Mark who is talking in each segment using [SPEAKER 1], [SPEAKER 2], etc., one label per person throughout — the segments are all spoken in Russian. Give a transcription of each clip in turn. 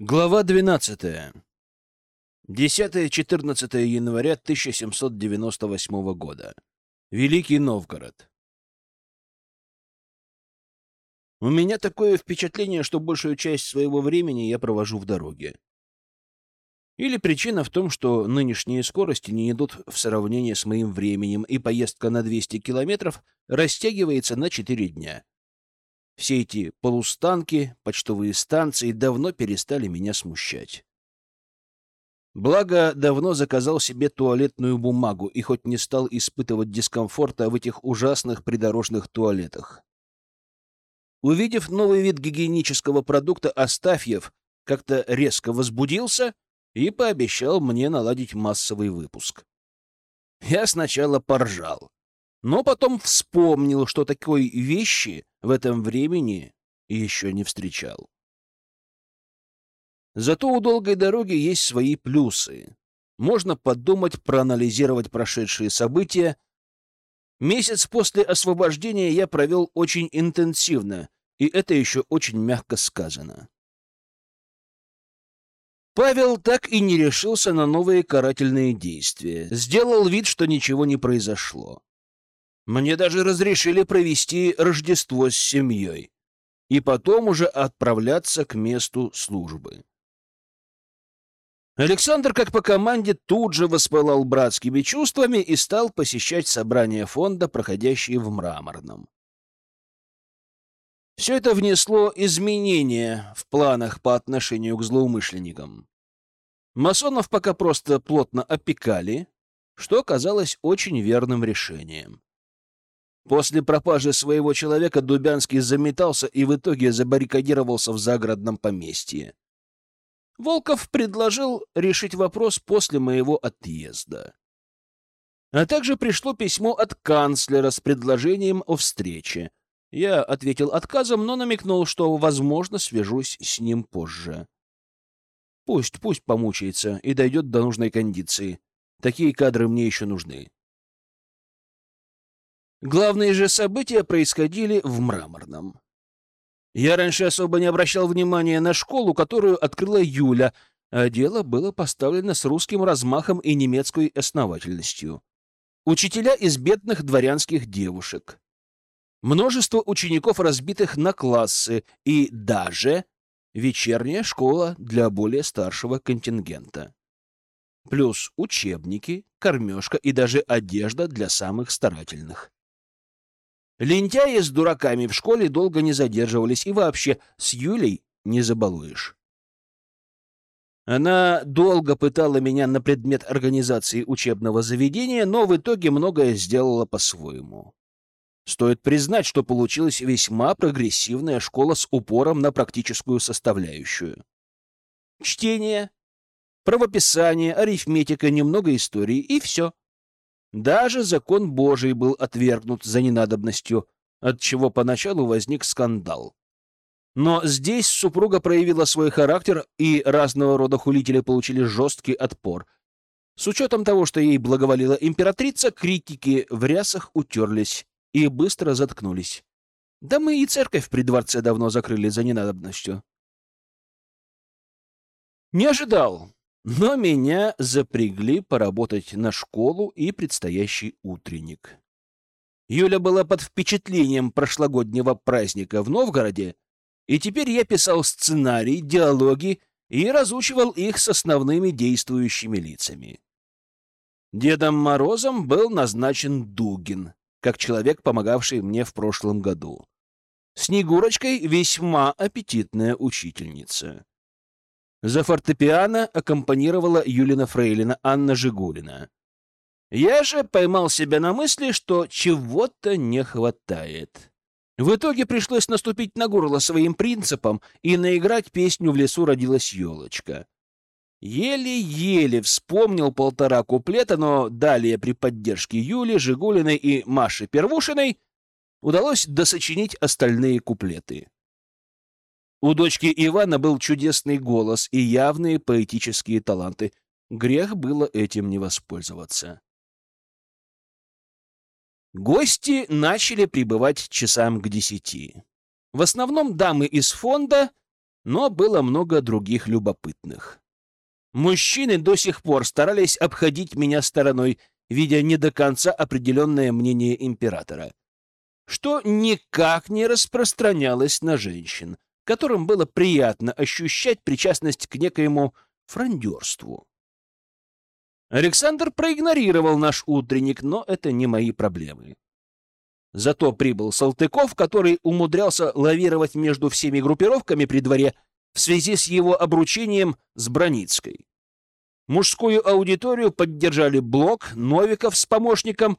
[SPEAKER 1] Глава 12. 10-14 января 1798 года. Великий Новгород. У меня такое впечатление, что большую часть своего времени я провожу в дороге. Или причина в том, что нынешние скорости не идут в сравнении с моим временем, и поездка на 200 километров растягивается на 4 дня. Все эти полустанки, почтовые станции давно перестали меня смущать. Благо, давно заказал себе туалетную бумагу и хоть не стал испытывать дискомфорта в этих ужасных придорожных туалетах. Увидев новый вид гигиенического продукта, Астафьев как-то резко возбудился и пообещал мне наладить массовый выпуск. Я сначала поржал но потом вспомнил, что такой вещи в этом времени еще не встречал. Зато у долгой дороги есть свои плюсы. Можно подумать, проанализировать прошедшие события. Месяц после освобождения я провел очень интенсивно, и это еще очень мягко сказано. Павел так и не решился на новые карательные действия. Сделал вид, что ничего не произошло. Мне даже разрешили провести Рождество с семьей и потом уже отправляться к месту службы. Александр, как по команде, тут же воспылал братскими чувствами и стал посещать собрания фонда, проходящие в Мраморном. Все это внесло изменения в планах по отношению к злоумышленникам. Масонов пока просто плотно опекали, что оказалось очень верным решением. После пропажи своего человека Дубянский заметался и в итоге забаррикадировался в загородном поместье. Волков предложил решить вопрос после моего отъезда. А также пришло письмо от канцлера с предложением о встрече. Я ответил отказом, но намекнул, что, возможно, свяжусь с ним позже. Пусть, пусть помучается и дойдет до нужной кондиции. Такие кадры мне еще нужны. Главные же события происходили в Мраморном. Я раньше особо не обращал внимания на школу, которую открыла Юля, а дело было поставлено с русским размахом и немецкой основательностью. Учителя из бедных дворянских девушек. Множество учеников, разбитых на классы, и даже вечерняя школа для более старшего контингента. Плюс учебники, кормежка и даже одежда для самых старательных. Лентяи с дураками в школе долго не задерживались, и вообще с Юлей не забалуешь. Она долго пытала меня на предмет организации учебного заведения, но в итоге многое сделала по-своему. Стоит признать, что получилась весьма прогрессивная школа с упором на практическую составляющую. Чтение, правописание, арифметика, немного истории и все. Даже закон Божий был отвергнут за ненадобностью, от чего поначалу возник скандал. Но здесь супруга проявила свой характер, и разного рода хулители получили жесткий отпор. С учетом того, что ей благоволила императрица, критики в рясах утерлись и быстро заткнулись. Да мы и церковь при дворце давно закрыли за ненадобностью. Не ожидал, но меня запрягли поработать на школу и предстоящий утренник. Юля была под впечатлением прошлогоднего праздника в Новгороде, и теперь я писал сценарий, диалоги и разучивал их с основными действующими лицами. Дедом Морозом был назначен Дугин, как человек, помогавший мне в прошлом году. Снегурочкой весьма аппетитная учительница. За фортепиано аккомпанировала Юлина Фрейлина Анна Жигулина. Я же поймал себя на мысли, что чего-то не хватает. В итоге пришлось наступить на горло своим принципам и наиграть песню «В лесу родилась елочка». Еле-еле вспомнил полтора куплета, но далее при поддержке Юли, Жигулиной и Маши Первушиной удалось досочинить остальные куплеты. У дочки Ивана был чудесный голос и явные поэтические таланты. Грех было этим не воспользоваться. Гости начали прибывать часам к десяти. В основном дамы из фонда, но было много других любопытных. Мужчины до сих пор старались обходить меня стороной, видя не до конца определенное мнение императора, что никак не распространялось на женщин, которым было приятно ощущать причастность к некоему фрондерству. Александр проигнорировал наш утренник, но это не мои проблемы. Зато прибыл Салтыков, который умудрялся лавировать между всеми группировками при дворе в связи с его обручением с Броницкой. Мужскую аудиторию поддержали Блок, Новиков с помощником.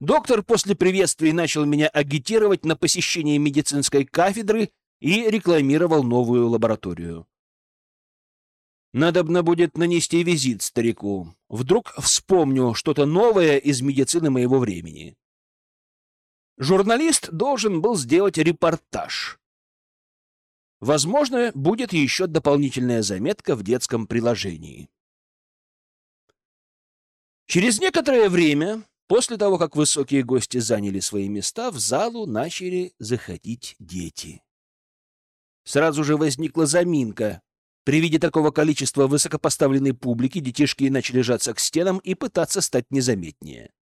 [SPEAKER 1] Доктор после приветствий начал меня агитировать на посещение медицинской кафедры и рекламировал новую лабораторию. Надобно будет нанести визит старику. Вдруг вспомню что-то новое из медицины моего времени. Журналист должен был сделать репортаж. Возможно, будет еще дополнительная заметка в детском приложении. Через некоторое время, после того, как высокие гости заняли свои места, в залу начали заходить дети. Сразу же возникла заминка. При виде такого количества высокопоставленной публики детишки начали жаться к стенам и пытаться стать незаметнее.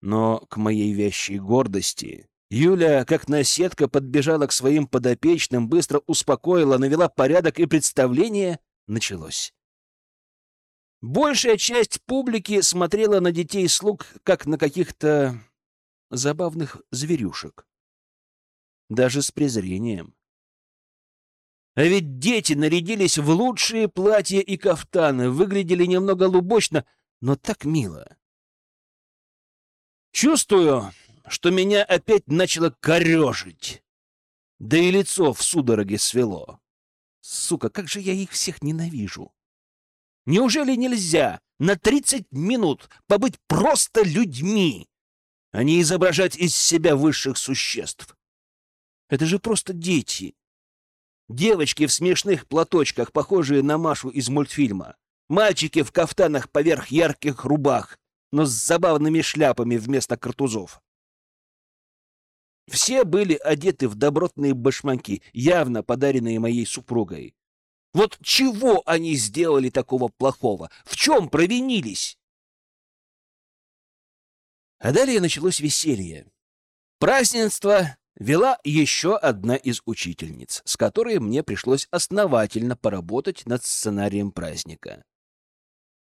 [SPEAKER 1] Но к моей вящей гордости Юля, как наседка, подбежала к своим подопечным, быстро успокоила, навела порядок, и представление началось. Большая часть публики смотрела на детей слуг, как на каких-то забавных зверюшек. Даже с презрением. А ведь дети нарядились в лучшие платья и кафтаны, выглядели немного лубочно, но так мило. Чувствую, что меня опять начало корежить. Да и лицо в судороге свело. Сука, как же я их всех ненавижу. Неужели нельзя на 30 минут побыть просто людьми, а не изображать из себя высших существ? Это же просто дети. Девочки в смешных платочках, похожие на Машу из мультфильма. Мальчики в кафтанах поверх ярких рубах, но с забавными шляпами вместо картузов. Все были одеты в добротные башмаки, явно подаренные моей супругой. Вот чего они сделали такого плохого? В чем провинились? А далее началось веселье. Празднество вела еще одна из учительниц, с которой мне пришлось основательно поработать над сценарием праздника.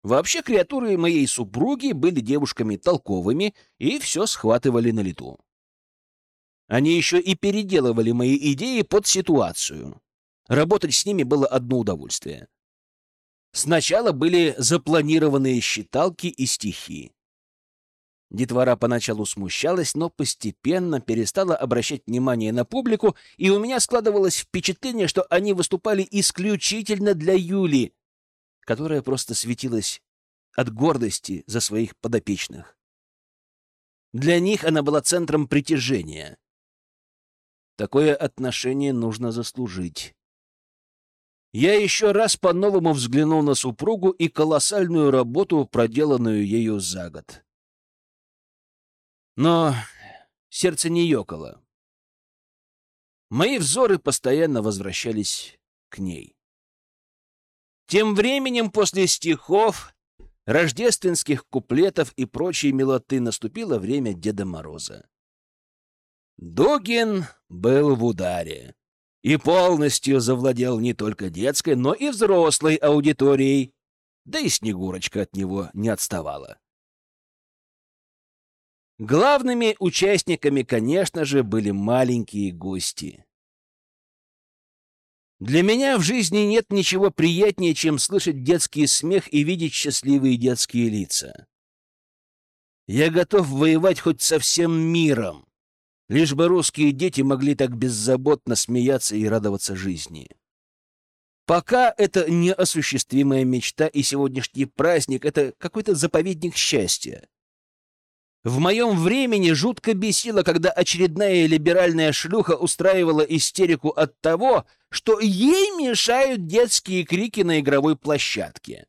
[SPEAKER 1] Вообще, креатуры моей супруги были девушками толковыми и все схватывали на лету. Они еще и переделывали мои идеи под ситуацию. Работать с ними было одно удовольствие. Сначала были запланированные считалки и стихи. Детвора поначалу смущалась, но постепенно перестала обращать внимание на публику, и у меня складывалось впечатление, что они выступали исключительно для Юли, которая просто светилась от гордости за своих подопечных. Для них она была центром притяжения. Такое отношение нужно заслужить. Я еще раз по-новому взглянул на супругу и колоссальную работу, проделанную ею за год. Но сердце не ёкало. Мои взоры постоянно возвращались к ней. Тем временем после стихов, рождественских куплетов и прочей милоты наступило время Деда Мороза. Дугин был в ударе и полностью завладел не только детской, но и взрослой аудиторией, да и Снегурочка от него не отставала. Главными участниками, конечно же, были маленькие гости. Для меня в жизни нет ничего приятнее, чем слышать детский смех и видеть счастливые детские лица. Я готов воевать хоть со всем миром, Лишь бы русские дети могли так беззаботно смеяться и радоваться жизни. Пока это неосуществимая мечта, и сегодняшний праздник — это какой-то заповедник счастья. В моем времени жутко бесило, когда очередная либеральная шлюха устраивала истерику от того, что ей мешают детские крики на игровой площадке.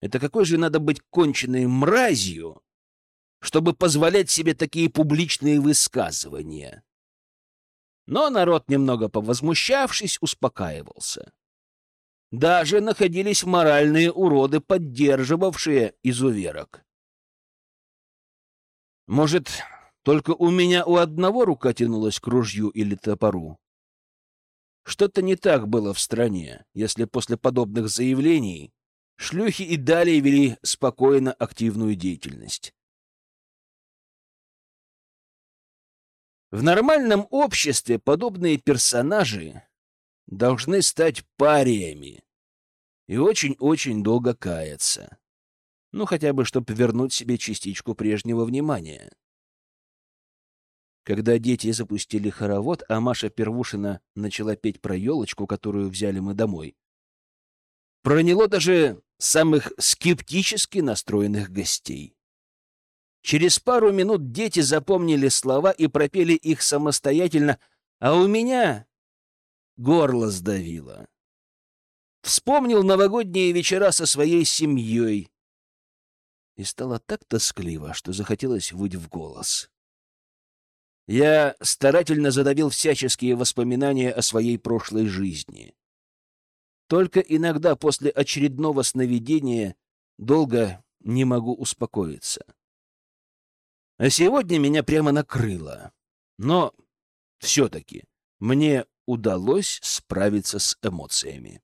[SPEAKER 1] Это какой же надо быть конченной мразью, чтобы позволять себе такие публичные высказывания. Но народ, немного повозмущавшись, успокаивался. Даже находились моральные уроды, поддерживавшие изуверок. Может, только у меня у одного рука тянулась к ружью или топору? Что-то не так было в стране, если после подобных заявлений шлюхи и далее вели спокойно активную деятельность. В нормальном обществе подобные персонажи должны стать париями и очень-очень долго каяться. Ну, хотя бы, чтобы вернуть себе частичку прежнего внимания. Когда дети запустили хоровод, а Маша Первушина начала петь про елочку, которую взяли мы домой, проняло даже самых скептически настроенных гостей. Через пару минут дети запомнили слова и пропели их самостоятельно, а у меня горло сдавило. Вспомнил новогодние вечера со своей семьей, и стало так тоскливо, что захотелось выть в голос. Я старательно задавил всяческие воспоминания о своей прошлой жизни. Только иногда после очередного сновидения долго не могу успокоиться. А сегодня меня прямо накрыло. Но все-таки мне удалось справиться с эмоциями.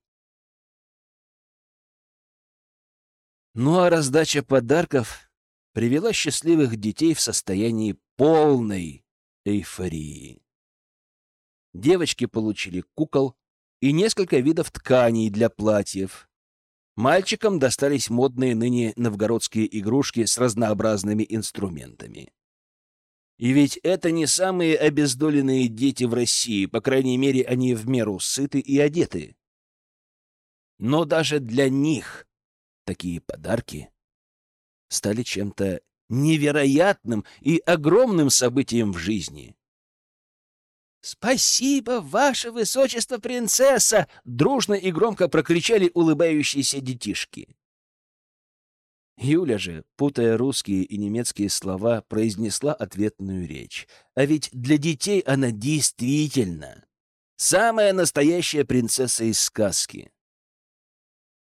[SPEAKER 1] Ну а раздача подарков привела счастливых детей в состоянии полной эйфории. Девочки получили кукол и несколько видов тканей для платьев. Мальчикам достались модные ныне новгородские игрушки с разнообразными инструментами. И ведь это не самые обездоленные дети в России, по крайней мере, они в меру сыты и одеты. Но даже для них такие подарки стали чем-то невероятным и огромным событием в жизни. «Спасибо, ваше высочество, принцесса!» — дружно и громко прокричали улыбающиеся детишки. Юля же, путая русские и немецкие слова, произнесла ответную речь. А ведь для детей она действительно самая настоящая принцесса из сказки.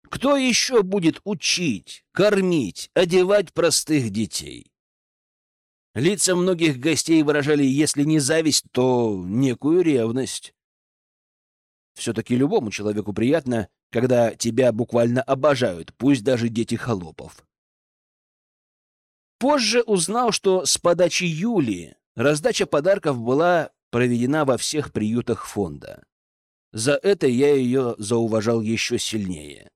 [SPEAKER 1] Кто еще будет учить, кормить, одевать простых детей? Лица многих гостей выражали, если не зависть, то некую ревность. Все-таки любому человеку приятно, когда тебя буквально обожают, пусть даже дети холопов. Позже узнал, что с подачи Юли раздача подарков была проведена во всех приютах фонда. За это я ее зауважал еще сильнее.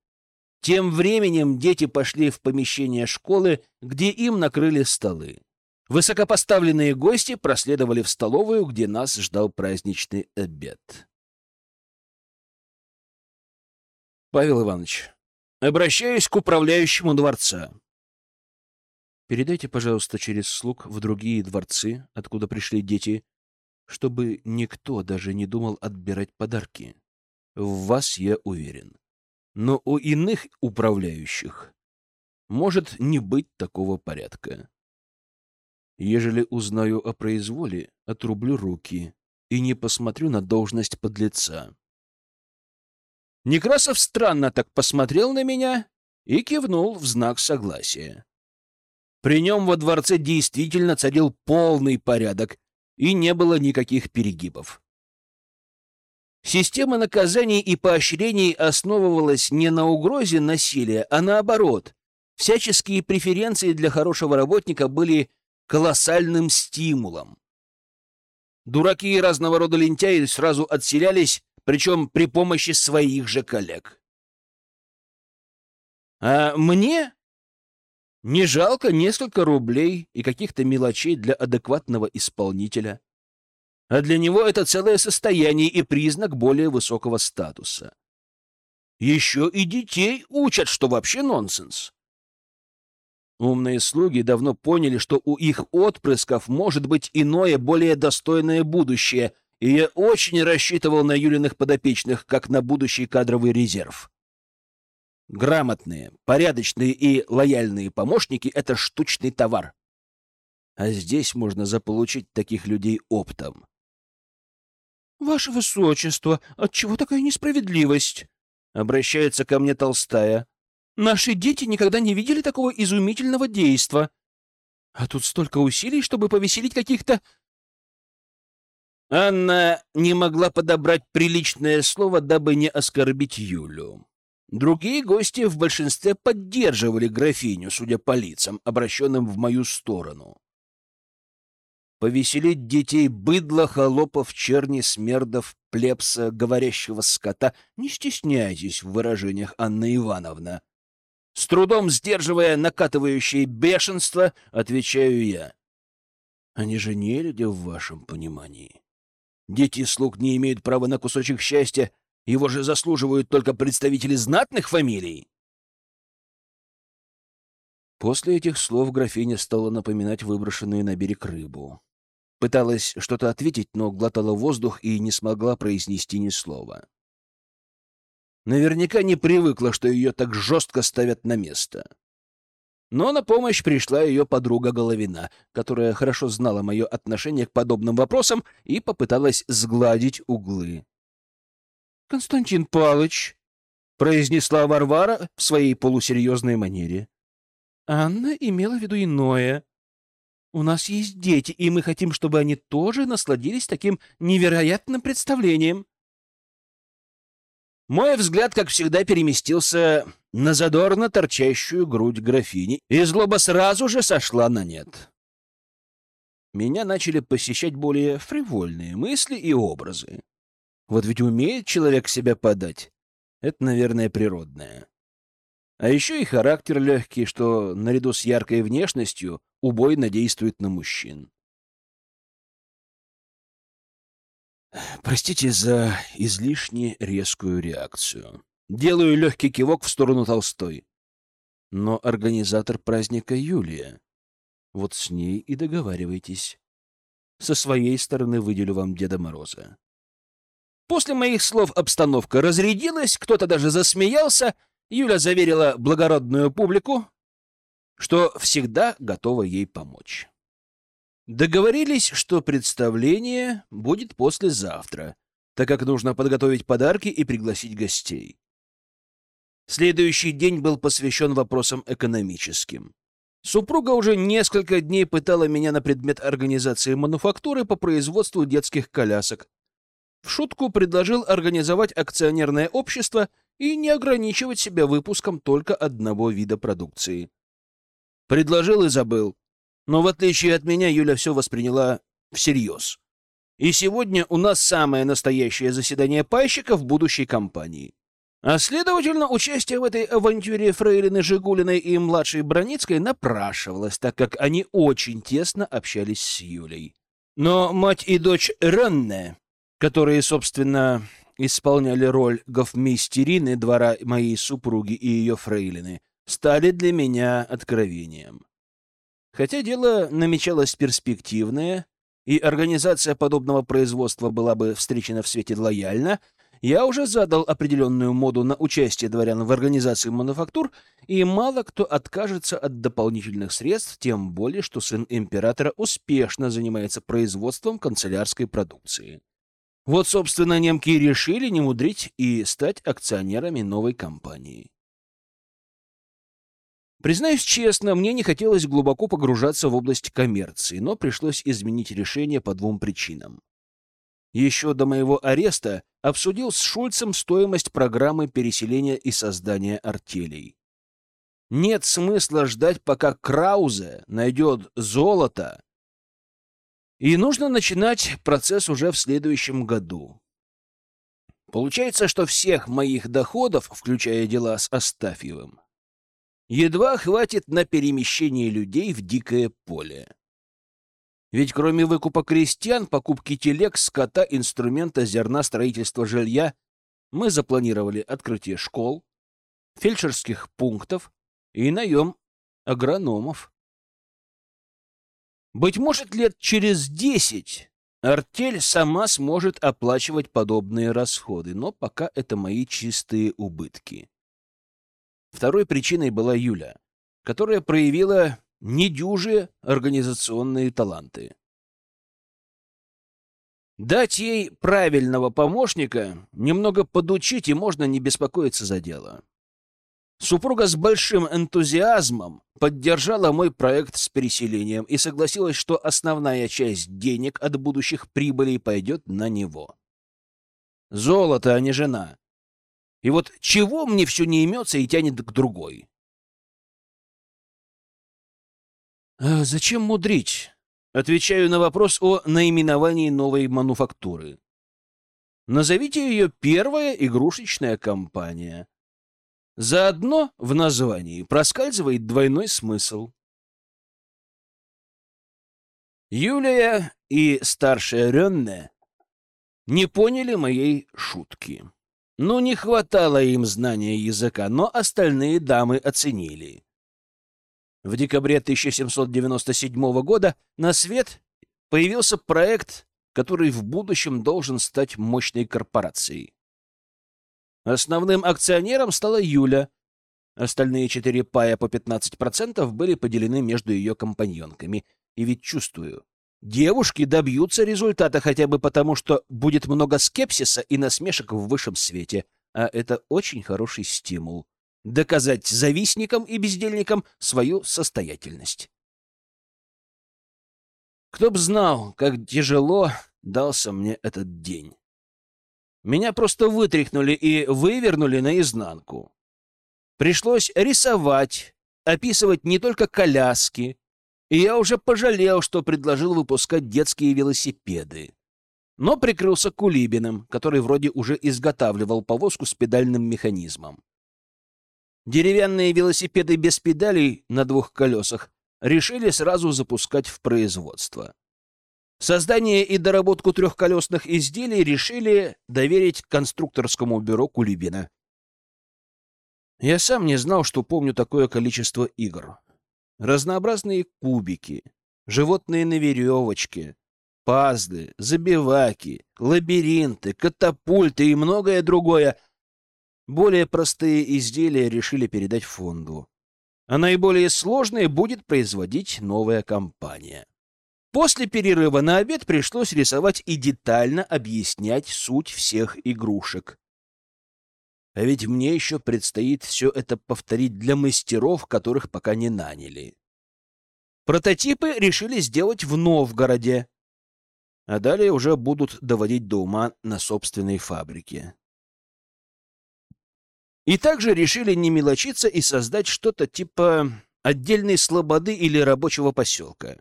[SPEAKER 1] Тем временем дети пошли в помещение школы, где им накрыли столы. Высокопоставленные гости проследовали в столовую, где нас ждал праздничный обед. Павел Иванович, обращаюсь к управляющему дворца. Передайте, пожалуйста, через слуг в другие дворцы, откуда пришли дети, чтобы никто даже не думал отбирать подарки. В вас я уверен. Но у иных управляющих может не быть такого порядка. Ежели узнаю о произволе, отрублю руки и не посмотрю на должность подлеца. Некрасов странно так посмотрел на меня и кивнул в знак согласия. При нем во дворце действительно царил полный порядок, и не было никаких перегибов. Система наказаний и поощрений основывалась не на угрозе насилия, а наоборот. Всяческие преференции для хорошего работника были колоссальным стимулом. Дураки и разного рода лентяи сразу отселялись, причем при помощи своих же коллег. А мне не жалко несколько рублей и каких-то мелочей для адекватного исполнителя а для него это целое состояние и признак более высокого статуса. Еще и детей учат, что вообще нонсенс. Умные слуги давно поняли, что у их отпрысков может быть иное, более достойное будущее, и я очень рассчитывал на Юлиных подопечных, как на будущий кадровый резерв. Грамотные, порядочные и лояльные помощники — это штучный товар. А здесь можно заполучить таких людей оптом. Ваше высочество, отчего такая несправедливость? Обращается ко мне толстая. Наши дети никогда не видели такого изумительного действа. А тут столько усилий, чтобы повеселить каких-то... Анна не могла подобрать приличное слово, дабы не оскорбить Юлю. Другие гости в большинстве поддерживали графиню, судя по лицам, обращенным в мою сторону. Повеселить детей быдла, холопов, черни, смердов, плебса, говорящего скота. Не стесняйтесь в выражениях, Анна Ивановна. С трудом сдерживая накатывающее бешенство, отвечаю я. Они же не люди в вашем понимании. Дети слуг не имеют права на кусочек счастья, его же заслуживают только представители знатных фамилий. После этих слов графиня стала напоминать выброшенную на берег рыбу. Пыталась что-то ответить, но глотала воздух и не смогла произнести ни слова. Наверняка не привыкла, что ее так жестко ставят на место. Но на помощь пришла ее подруга Головина, которая хорошо знала мое отношение к подобным вопросам и попыталась сгладить углы. — Константин Палыч, — произнесла Варвара в своей полусерьезной манере. — Анна имела в виду иное. У нас есть дети, и мы хотим, чтобы они тоже насладились таким невероятным представлением. Мой взгляд, как всегда, переместился на задорно торчащую грудь графини, и злоба сразу же сошла на нет. Меня начали посещать более фривольные мысли и образы. Вот ведь умеет человек себя подать. Это, наверное, природное. А еще и характер легкий, что наряду с яркой внешностью убойно действует на мужчин. Простите за излишне резкую реакцию. Делаю легкий кивок в сторону Толстой. Но организатор праздника Юлия. Вот с ней и договаривайтесь. Со своей стороны выделю вам Деда Мороза. После моих слов обстановка разрядилась, кто-то даже засмеялся. Юля заверила благородную публику, что всегда готова ей помочь. Договорились, что представление будет послезавтра, так как нужно подготовить подарки и пригласить гостей. Следующий день был посвящен вопросам экономическим. Супруга уже несколько дней пытала меня на предмет организации мануфактуры по производству детских колясок. В шутку предложил организовать акционерное общество и не ограничивать себя выпуском только одного вида продукции. Предложил и забыл. Но в отличие от меня, Юля все восприняла всерьез. И сегодня у нас самое настоящее заседание пайщиков будущей компании. А следовательно, участие в этой авантюре Фрейлины Жигулиной и младшей Броницкой напрашивалось, так как они очень тесно общались с Юлей. Но мать и дочь Ренне, которые, собственно, исполняли роль гофмейстерины двора моей супруги и ее фрейлины, стали для меня откровением. Хотя дело намечалось перспективное, и организация подобного производства была бы встречена в свете лояльно, я уже задал определенную моду на участие дворян в организации мануфактур, и мало кто откажется от дополнительных средств, тем более, что сын императора успешно занимается производством канцелярской продукции. Вот, собственно, немки решили не мудрить и стать акционерами новой компании. Признаюсь честно, мне не хотелось глубоко погружаться в область коммерции, но пришлось изменить решение по двум причинам. Еще до моего ареста обсудил с Шульцем стоимость программы переселения и создания артелей. Нет смысла ждать, пока Краузе найдет золото, и нужно начинать процесс уже в следующем году. Получается, что всех моих доходов, включая дела с Астафьевым, едва хватит на перемещение людей в дикое поле. Ведь кроме выкупа крестьян, покупки телег, скота, инструмента, зерна, строительства жилья, мы запланировали открытие школ, фельдшерских пунктов и наем агрономов. Быть может, лет через десять артель сама сможет оплачивать подобные расходы, но пока это мои чистые убытки. Второй причиной была Юля, которая проявила недюжие организационные таланты. Дать ей правильного помощника, немного подучить, и можно не беспокоиться за дело. Супруга с большим энтузиазмом поддержала мой проект с переселением и согласилась, что основная часть денег от будущих прибылей пойдет на него. Золото, а не жена. И вот чего мне все не имется и тянет к другой? А зачем мудрить? Отвечаю на вопрос о наименовании новой мануфактуры. Назовите ее «Первая игрушечная компания». Заодно в названии проскальзывает двойной смысл. Юлия и старшая Ренне не поняли моей шутки. Ну, не хватало им знания языка, но остальные дамы оценили. В декабре 1797 года на свет появился проект, который в будущем должен стать мощной корпорацией. Основным акционером стала Юля. Остальные четыре пая по 15% были поделены между ее компаньонками. И ведь чувствую, девушки добьются результата хотя бы потому, что будет много скепсиса и насмешек в высшем свете, а это очень хороший стимул доказать завистникам и бездельникам свою состоятельность. Кто б знал, как тяжело дался мне этот день. Меня просто вытряхнули и вывернули наизнанку. Пришлось рисовать, описывать не только коляски, и я уже пожалел, что предложил выпускать детские велосипеды. Но прикрылся Кулибиным, который вроде уже изготавливал повозку с педальным механизмом. Деревянные велосипеды без педалей на двух колесах решили сразу запускать в производство. Создание и доработку трехколесных изделий решили доверить конструкторскому бюро Кулибина. Я сам не знал, что помню такое количество игр. Разнообразные кубики, животные на веревочке, пазлы, забиваки, лабиринты, катапульты и многое другое. Более простые изделия решили передать фонду, а наиболее сложные будет производить новая компания. После перерыва на обед пришлось рисовать и детально объяснять суть всех игрушек. А ведь мне еще предстоит все это повторить для мастеров, которых пока не наняли. Прототипы решили сделать в Новгороде, а далее уже будут доводить до ума на собственной фабрике. И также решили не мелочиться и создать что-то типа отдельной слободы или рабочего поселка.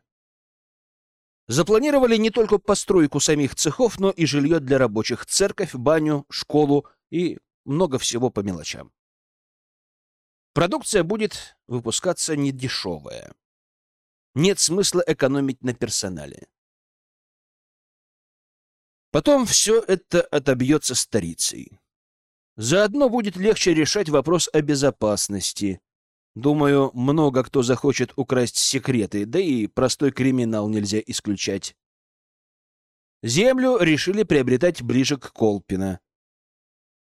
[SPEAKER 1] Запланировали не только постройку самих цехов, но и жилье для рабочих, церковь, баню, школу и много всего по мелочам. Продукция будет выпускаться недешевая. Нет смысла экономить на персонале. Потом все это отобьется старицей. Заодно будет легче решать вопрос о безопасности. Думаю, много кто захочет украсть секреты, да и простой криминал нельзя исключать. Землю решили приобретать ближе к Колпино.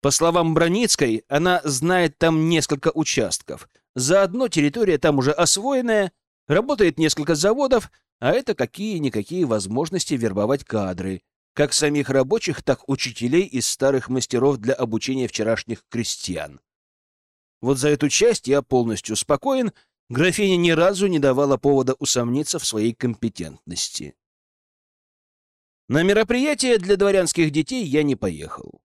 [SPEAKER 1] По словам Броницкой, она знает там несколько участков. Заодно территория там уже освоенная, работает несколько заводов, а это какие-никакие возможности вербовать кадры, как самих рабочих, так учителей из старых мастеров для обучения вчерашних крестьян. Вот за эту часть я полностью спокоен, графиня ни разу не давала повода усомниться в своей компетентности. На мероприятие для дворянских детей я не поехал.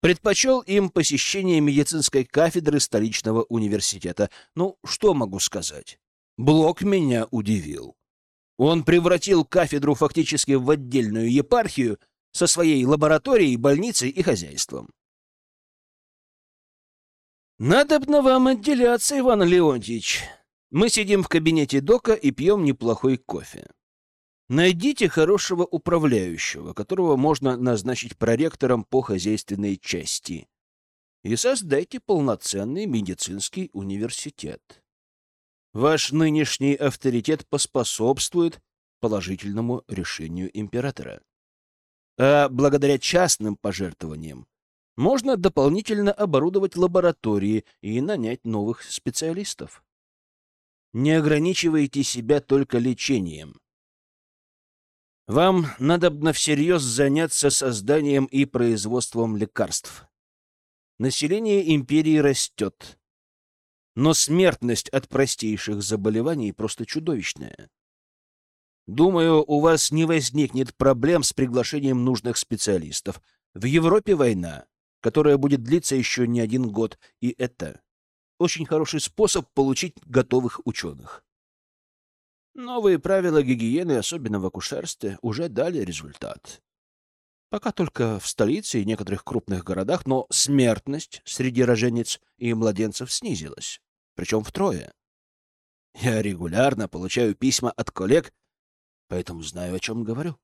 [SPEAKER 1] Предпочел им посещение медицинской кафедры столичного университета. Ну, что могу сказать? Блок меня удивил. Он превратил кафедру фактически в отдельную епархию со своей лабораторией, больницей и хозяйством. «Надобно вам отделяться, Иван Леонтьевич. Мы сидим в кабинете дока и пьем неплохой кофе. Найдите хорошего управляющего, которого можно назначить проректором по хозяйственной части, и создайте полноценный медицинский университет. Ваш нынешний авторитет поспособствует положительному решению императора. А благодаря частным пожертвованиям можно дополнительно оборудовать лаборатории и нанять новых специалистов. Не ограничивайте себя только лечением. Вам надо на всерьез заняться созданием и производством лекарств. Население империи растет, но смертность от простейших заболеваний просто чудовищная. Думаю, у вас не возникнет проблем с приглашением нужных специалистов. В Европе война, которая будет длиться еще не один год, и это очень хороший способ получить готовых ученых. Новые правила гигиены, особенно в акушерстве, уже дали результат. Пока только в столице и некоторых крупных городах, но смертность среди роженец и младенцев снизилась, причем втрое. Я регулярно получаю письма от коллег, поэтому знаю, о чем говорю.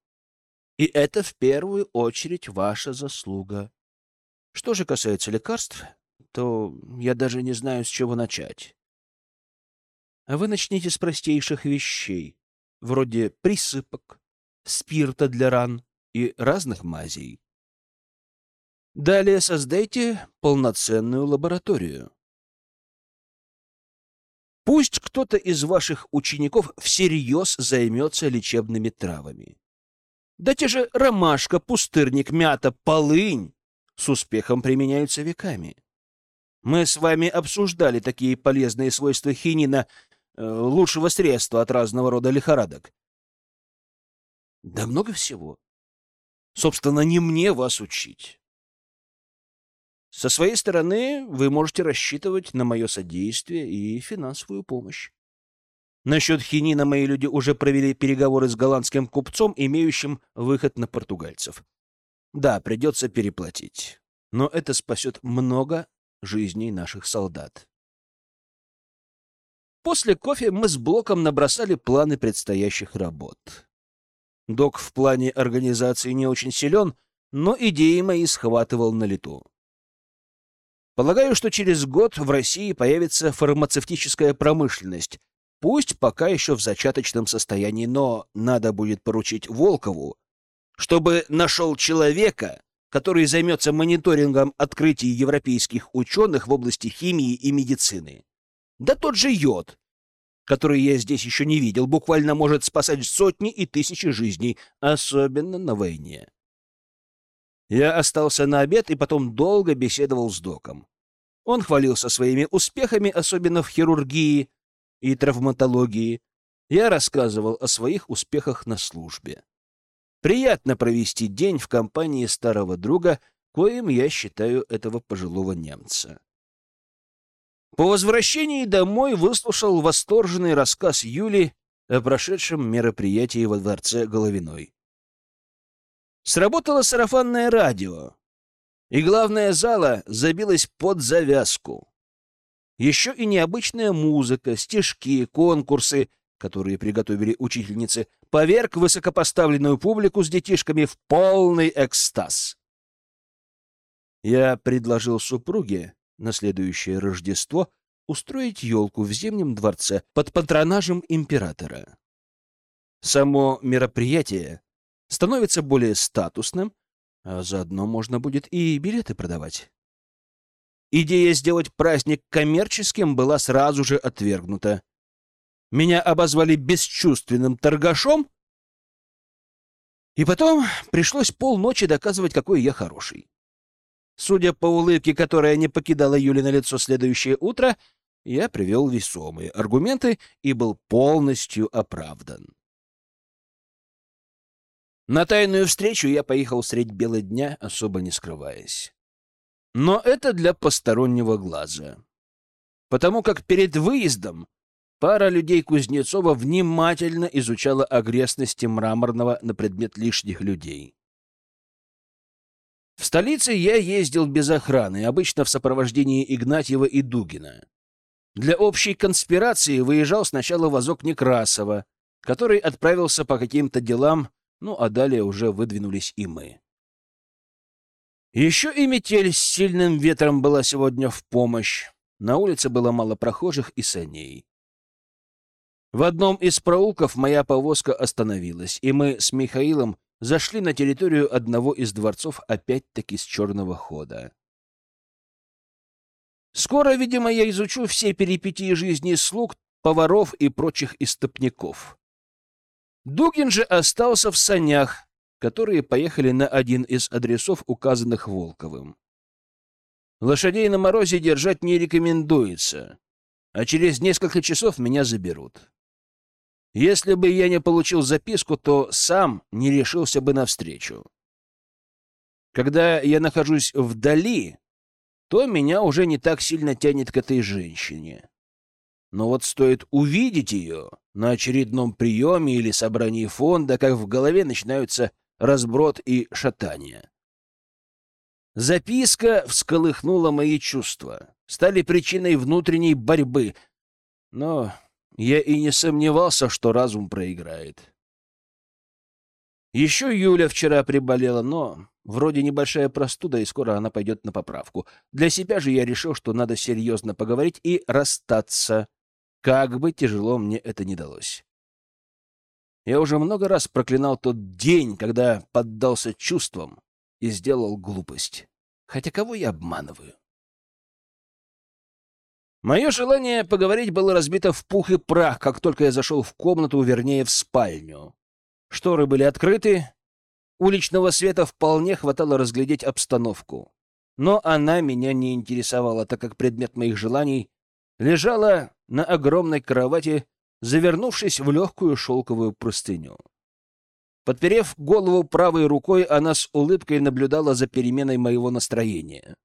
[SPEAKER 1] И это в первую очередь ваша заслуга. Что же касается лекарств, то я даже не знаю, с чего начать. А вы начните с простейших вещей, вроде присыпок, спирта для ран и разных мазей. Далее создайте полноценную лабораторию. Пусть кто-то из ваших учеников всерьез займется лечебными травами. Да те же ромашка, пустырник, мята, полынь с успехом применяются веками. Мы с вами обсуждали такие полезные свойства хинина, э, лучшего средства от разного рода лихорадок. Да много всего. Собственно, не мне вас учить. Со своей стороны вы можете рассчитывать на мое содействие и финансовую помощь. Насчет хинина мои люди уже провели переговоры с голландским купцом, имеющим выход на португальцев. Да, придется переплатить. Но это спасет много жизней наших солдат. После кофе мы с Блоком набросали планы предстоящих работ. Док в плане организации не очень силен, но идеи мои схватывал на лету. Полагаю, что через год в России появится фармацевтическая промышленность, пусть пока еще в зачаточном состоянии, но надо будет поручить Волкову, чтобы нашел человека, который займется мониторингом открытий европейских ученых в области химии и медицины. Да тот же йод, который я здесь еще не видел, буквально может спасать сотни и тысячи жизней, особенно на войне. Я остался на обед и потом долго беседовал с доком. Он хвалился своими успехами, особенно в хирургии и травматологии. Я рассказывал о своих успехах на службе. Приятно провести день в компании старого друга, коим я считаю этого пожилого немца. По возвращении домой выслушал восторженный рассказ Юли о прошедшем мероприятии во дворце Головиной. Сработало сарафанное радио, и главная зала забилась под завязку. Еще и необычная музыка, стишки, конкурсы, которые приготовили учительницы, поверг высокопоставленную публику с детишками в полный экстаз. Я предложил супруге на следующее Рождество устроить елку в Зимнем дворце под патронажем императора. Само мероприятие становится более статусным, а заодно можно будет и билеты продавать. Идея сделать праздник коммерческим была сразу же отвергнута. Меня обозвали бесчувственным торгашом, и потом пришлось полночи доказывать, какой я хороший. Судя по улыбке, которая не покидала Юли на лицо следующее утро, я привел весомые аргументы и был полностью оправдан. На тайную встречу я поехал средь бела дня, особо не скрываясь. Но это для постороннего глаза. Потому как перед выездом пара людей Кузнецова внимательно изучала окрестности Мраморного на предмет лишних людей. В столице я ездил без охраны, обычно в сопровождении Игнатьева и Дугина. Для общей конспирации выезжал сначала вазок Некрасова, который отправился по каким-то делам ну, а далее уже выдвинулись и мы. Еще и метель с сильным ветром была сегодня в помощь. На улице было мало прохожих и саней. В одном из проулков моя повозка остановилась, и мы с Михаилом зашли на территорию одного из дворцов опять-таки с черного хода. Скоро, видимо, я изучу все перипетии жизни слуг, поваров и прочих истопников. Дугин же остался в санях, которые поехали на один из адресов, указанных Волковым. Лошадей на морозе держать не рекомендуется, а через несколько часов меня заберут. Если бы я не получил записку, то сам не решился бы навстречу. Когда я нахожусь вдали, то меня уже не так сильно тянет к этой женщине. Но вот стоит увидеть ее на очередном приеме или собрании фонда, как в голове начинаются разброд и шатание. Записка всколыхнула мои чувства, стали причиной внутренней борьбы, но я и не сомневался, что разум проиграет. Еще Юля вчера приболела, но вроде небольшая простуда, и скоро она пойдет на поправку. Для себя же я решил, что надо серьезно поговорить и расстаться, как бы тяжело мне это ни далось. Я уже много раз проклинал тот день, когда поддался чувствам и сделал глупость. Хотя кого я обманываю? Мое желание поговорить было разбито в пух и прах, как только я зашел в комнату, вернее, в спальню. Шторы были открыты, уличного света вполне хватало разглядеть обстановку. Но она меня не интересовала, так как предмет моих желаний лежала на огромной кровати завернувшись в легкую шелковую простыню. Подперев голову правой рукой, она с улыбкой наблюдала за переменой моего настроения.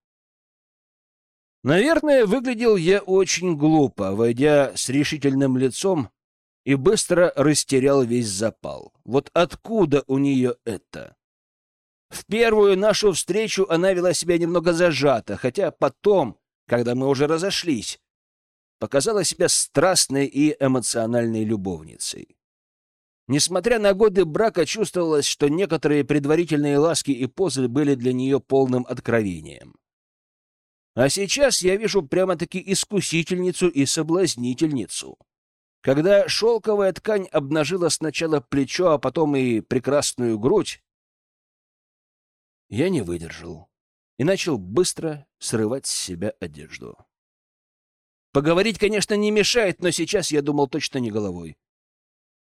[SPEAKER 1] Наверное, выглядел я очень глупо, войдя с решительным лицом и быстро растерял весь запал. Вот откуда у нее это? В первую нашу встречу она вела себя немного зажато, хотя потом, когда мы уже разошлись, показала себя страстной и эмоциональной любовницей. Несмотря на годы брака, чувствовалось, что некоторые предварительные ласки и позы были для нее полным откровением. А сейчас я вижу прямо-таки искусительницу и соблазнительницу. Когда шелковая ткань обнажила сначала плечо, а потом и прекрасную грудь, я не выдержал и начал быстро срывать с себя одежду. Поговорить, конечно, не мешает, но сейчас я думал точно не головой.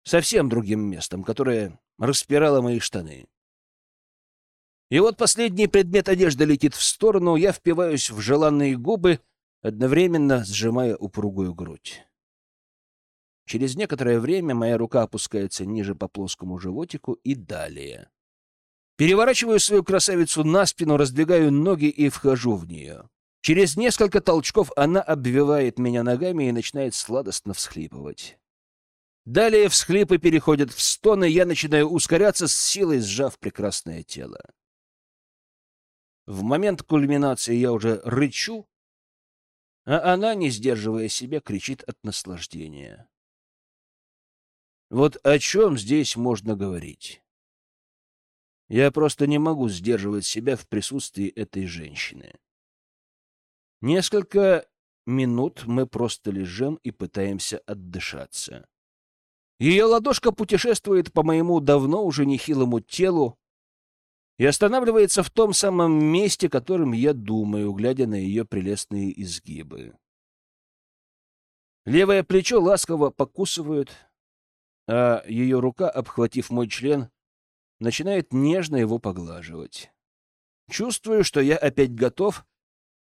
[SPEAKER 1] Совсем другим местом, которое распирало мои штаны. И вот последний предмет одежды летит в сторону, я впиваюсь в желанные губы, одновременно сжимая упругую грудь. Через некоторое время моя рука опускается ниже по плоскому животику и далее. Переворачиваю свою красавицу на спину, раздвигаю ноги и вхожу в нее. Через несколько толчков она обвивает меня ногами и начинает сладостно всхлипывать. Далее всхлипы переходят в стоны, я начинаю ускоряться с силой, сжав прекрасное тело. В момент кульминации я уже рычу, а она, не сдерживая себя, кричит от наслаждения. Вот о чем здесь можно говорить? Я просто не могу сдерживать себя в присутствии этой женщины. Несколько минут мы просто лежим и пытаемся отдышаться. Ее ладошка путешествует по моему давно уже нехилому телу и останавливается в том самом месте, которым я думаю, глядя на ее прелестные изгибы. Левое плечо ласково покусывают, а ее рука, обхватив мой член, начинает нежно его поглаживать. Чувствую, что я опять готов —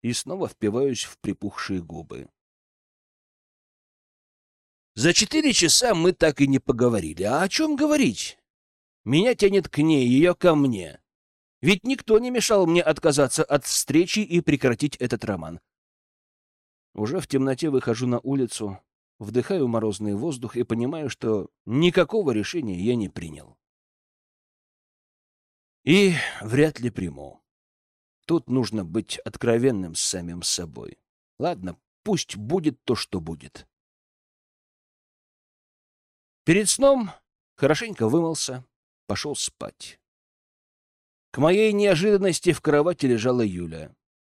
[SPEAKER 1] и снова впиваюсь в припухшие губы. За четыре часа мы так и не поговорили. А о чем говорить? Меня тянет к ней, ее ко мне. Ведь никто не мешал мне отказаться от встречи и прекратить этот роман. Уже в темноте выхожу на улицу, вдыхаю морозный воздух и понимаю, что никакого решения я не принял. И вряд ли приму. Тут нужно быть откровенным с самим собой. Ладно, пусть будет то, что будет. Перед сном хорошенько вымылся, пошел спать. К моей неожиданности в кровати лежала Юля.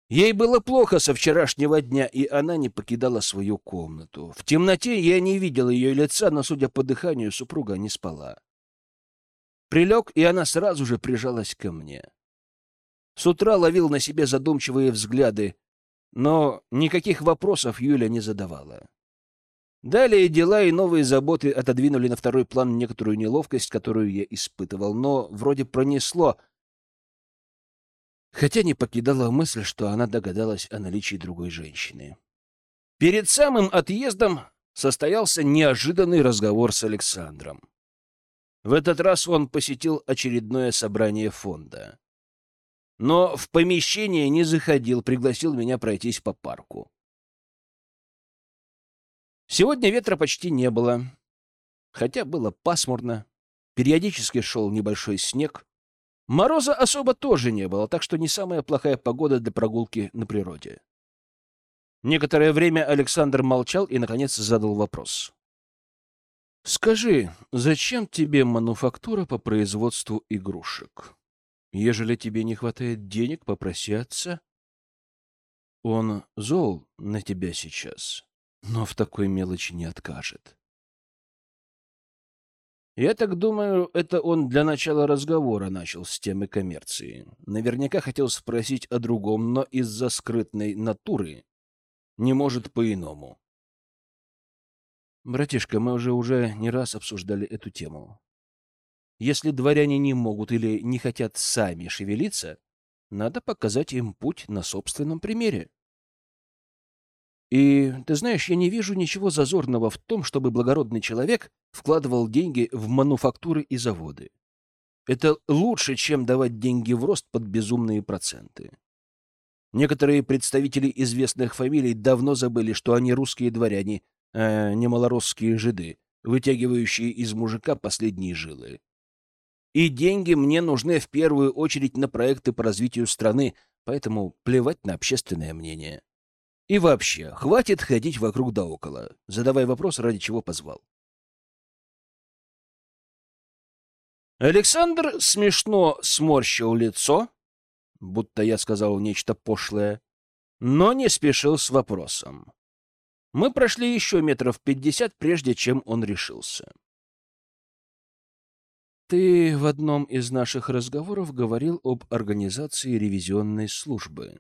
[SPEAKER 1] Ей было плохо со вчерашнего дня, и она не покидала свою комнату. В темноте я не видел ее лица, но, судя по дыханию, супруга не спала. Прилег, и она сразу же прижалась ко мне. С утра ловил на себе задумчивые взгляды, но никаких вопросов Юля не задавала. Далее дела и новые заботы отодвинули на второй план некоторую неловкость, которую я испытывал, но вроде пронесло, хотя не покидала мысль, что она догадалась о наличии другой женщины. Перед самым отъездом состоялся неожиданный разговор с Александром. В этот раз он посетил очередное собрание фонда. Но в помещение не заходил, пригласил меня пройтись по парку. Сегодня ветра почти не было, хотя было пасмурно. Периодически шел небольшой снег. Мороза особо тоже не было, так что не самая плохая погода для прогулки на природе. Некоторое время Александр молчал и, наконец, задал вопрос. «Скажи, зачем тебе мануфактура по производству игрушек? Ежели тебе не хватает денег, попроси отца. Он зол на тебя сейчас, но в такой мелочи не откажет. Я так думаю, это он для начала разговора начал с темы коммерции. Наверняка хотел спросить о другом, но из-за скрытной натуры не может по-иному. Братишка, мы уже уже не раз обсуждали эту тему. Если дворяне не могут или не хотят сами шевелиться, надо показать им путь на собственном примере. И, ты знаешь, я не вижу ничего зазорного в том, чтобы благородный человек вкладывал деньги в мануфактуры и заводы. Это лучше, чем давать деньги в рост под безумные проценты. Некоторые представители известных фамилий давно забыли, что они русские дворяне, а не малоросские жиды, вытягивающие из мужика последние жилы. И деньги мне нужны в первую очередь на проекты по развитию страны, поэтому плевать на общественное мнение. И вообще, хватит ходить вокруг да около. Задавай вопрос, ради чего позвал. Александр смешно сморщил лицо, будто я сказал нечто пошлое, но не спешил с вопросом. Мы прошли еще метров пятьдесят, прежде чем он решился. Ты в одном из наших разговоров говорил об организации ревизионной службы.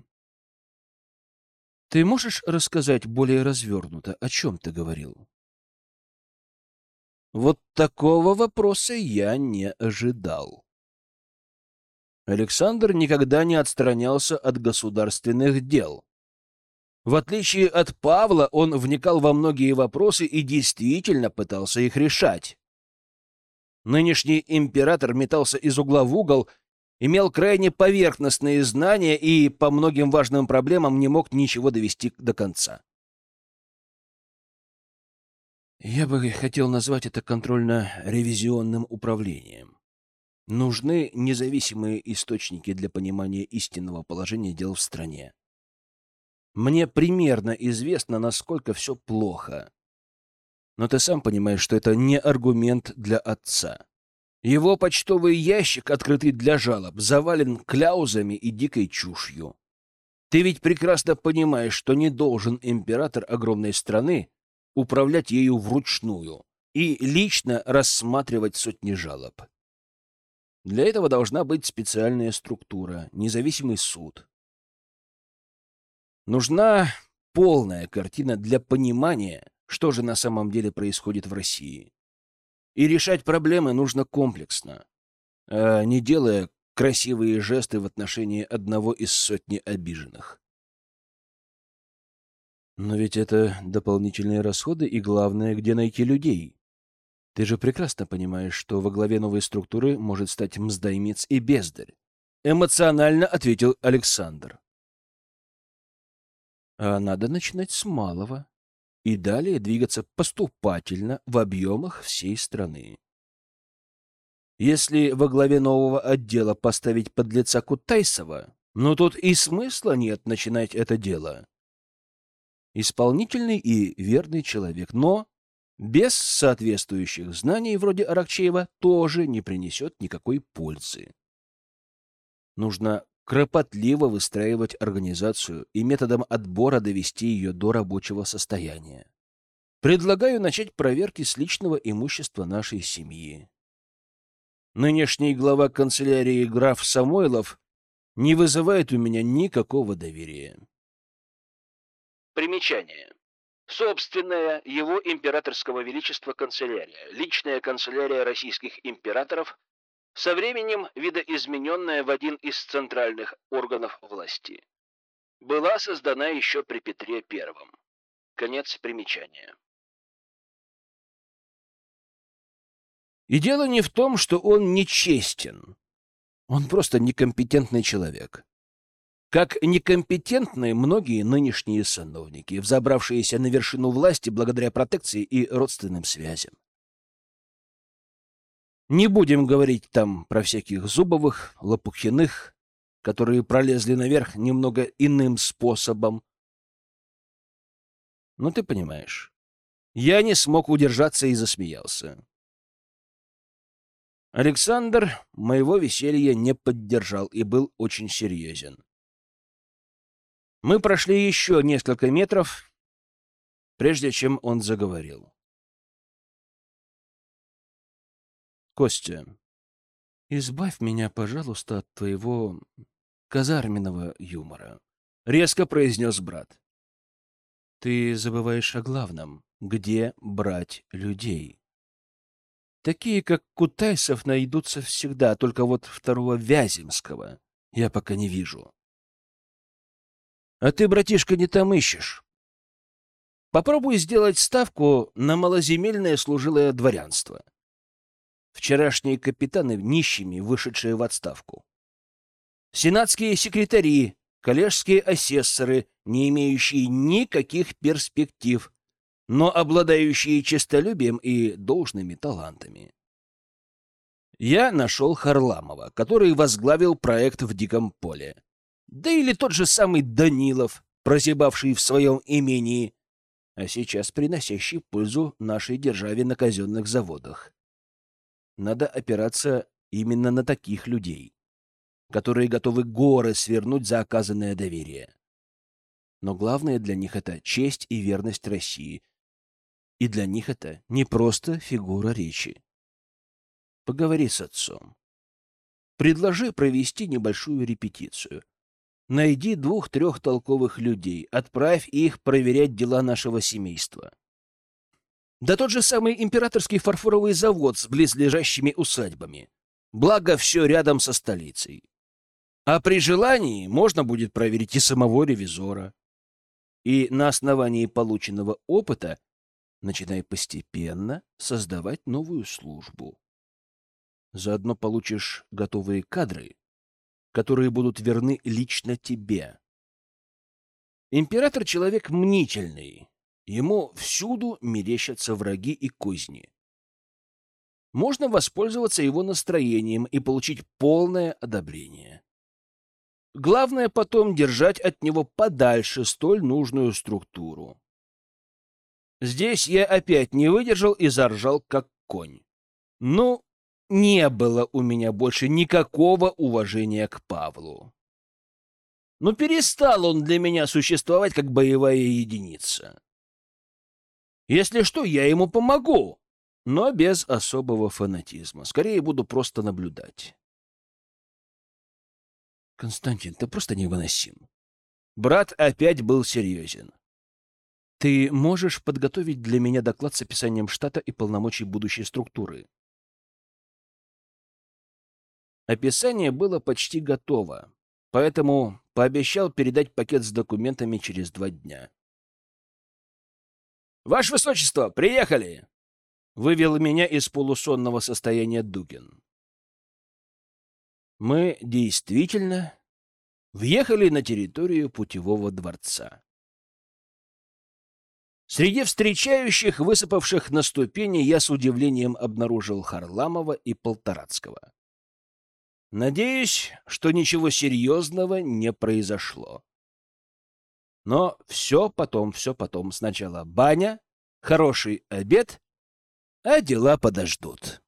[SPEAKER 1] Ты можешь рассказать более развернуто, о чем ты говорил? Вот такого вопроса я не ожидал. Александр никогда не отстранялся от государственных дел. В отличие от Павла, он вникал во многие вопросы и действительно пытался их решать. Нынешний император метался из угла в угол имел крайне поверхностные знания и по многим важным проблемам не мог ничего довести до конца. Я бы хотел назвать это контрольно-ревизионным управлением. Нужны независимые источники для понимания истинного положения дел в стране. Мне примерно известно, насколько все плохо. Но ты сам понимаешь, что это не аргумент для отца. Его почтовый ящик, открытый для жалоб, завален кляузами и дикой чушью. Ты ведь прекрасно понимаешь, что не должен император огромной страны управлять ею вручную и лично рассматривать сотни жалоб. Для этого должна быть специальная структура, независимый суд. Нужна полная картина для понимания, что же на самом деле происходит в России. И решать проблемы нужно комплексно, а не делая красивые жесты в отношении одного из сотни обиженных. Но ведь это дополнительные расходы и, главное, где найти людей. Ты же прекрасно понимаешь, что во главе новой структуры может стать мздаймец и бездарь. Эмоционально ответил Александр. А надо начинать с малого и далее двигаться поступательно в объемах всей страны. Если во главе нового отдела поставить подлеца Кутайсова, ну тут и смысла нет начинать это дело. Исполнительный и верный человек, но без соответствующих знаний вроде Аракчеева тоже не принесет никакой пользы. Нужно кропотливо выстраивать организацию и методом отбора довести ее до рабочего состояния. Предлагаю начать проверки с личного имущества нашей семьи. Нынешний глава канцелярии граф Самойлов не вызывает у меня никакого доверия. Примечание. Собственная его императорского величества канцелярия, личная канцелярия российских императоров, со временем видоизмененная в один из центральных органов власти. Была создана еще при Петре Первом. Конец примечания. И дело не в том, что он нечестен. Он просто некомпетентный человек. Как некомпетентны многие нынешние сановники, взобравшиеся на вершину власти благодаря протекции и родственным связям. Не будем говорить там про всяких Зубовых, Лопухиных, которые пролезли наверх немного иным способом. Ну, ты понимаешь. Я не смог удержаться и засмеялся. Александр моего веселья не поддержал и был очень серьезен. Мы прошли еще несколько метров, прежде чем он заговорил. Костя, избавь меня, пожалуйста, от твоего казарменного юмора, — резко произнес брат. Ты забываешь о главном. Где брать людей? Такие, как Кутайсов, найдутся всегда, только вот второго Вяземского я пока не вижу. А ты, братишка, не там ищешь. Попробуй сделать ставку на малоземельное служилое дворянство. Вчерашние капитаны нищими, вышедшие в отставку. Сенатские секретари, коллежские асессоры, не имеющие никаких перспектив, но обладающие честолюбием и должными талантами. Я нашел Харламова, который возглавил проект в Диком поле. Да или тот же самый Данилов, прозябавший в своем имении, а сейчас приносящий пользу нашей державе на казенных заводах. Надо опираться именно на таких людей, которые готовы горы свернуть за оказанное доверие. Но главное для них — это честь и верность России. И для них это не просто фигура речи. Поговори с отцом. Предложи провести небольшую репетицию. Найди двух-трех толковых людей, отправь их проверять дела нашего семейства. Да тот же самый императорский фарфоровый завод с близлежащими усадьбами. Благо, все рядом со столицей. А при желании можно будет проверить и самого ревизора. И на основании полученного опыта начинай постепенно создавать новую службу. Заодно получишь готовые кадры, которые будут верны лично тебе. Император — человек мнительный. Ему всюду мерещатся враги и козни. Можно воспользоваться его настроением и получить полное одобрение. Главное потом держать от него подальше столь нужную структуру. Здесь я опять не выдержал и заржал, как конь. Ну, не было у меня больше никакого уважения к Павлу. Но перестал он для меня существовать как боевая единица. Если что, я ему помогу, но без особого фанатизма. Скорее буду просто наблюдать. Константин, ты просто невыносим. Брат опять был серьезен. Ты можешь подготовить для меня доклад с описанием штата и полномочий будущей структуры? Описание было почти готово, поэтому пообещал передать пакет с документами через два дня. «Ваше Высочество, приехали!» — вывел меня из полусонного состояния Дугин. Мы действительно въехали на территорию путевого дворца. Среди встречающих, высыпавших на ступени, я с удивлением обнаружил Харламова и Полторацкого. Надеюсь, что ничего серьезного не произошло. Но все потом, все потом. Сначала баня, хороший обед, а дела подождут.